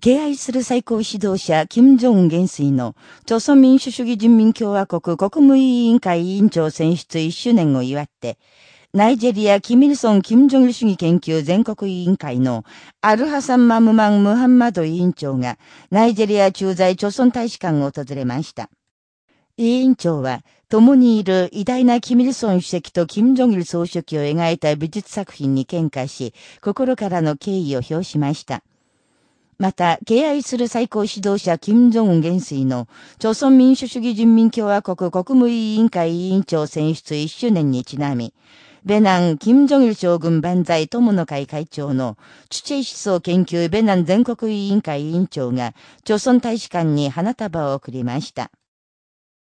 敬愛する最高指導者、金正恩元帥の、朝鮮民主主義人民共和国国務委員会委員長選出1周年を祝って、ナイジェリア・キミルソン・キム・ジョンル主義研究全国委員会のアルハサン・マムマン・ムハンマド委員長が、ナイジェリア駐在朝鮮大使館を訪れました。委員長は、共にいる偉大なキミルソン主席とキム・ジョンル総書記を描いた美術作品に喧嘩し、心からの敬意を表しました。また、敬愛する最高指導者、金正恩元帥の、朝鮮民主主義人民共和国国務委員会委員長選出1周年にちなみ、ベナン、金正日将軍万歳友の会会長の、チュチェ思想研究ベナン全国委員会委員長が、朝鮮大使館に花束を贈りました。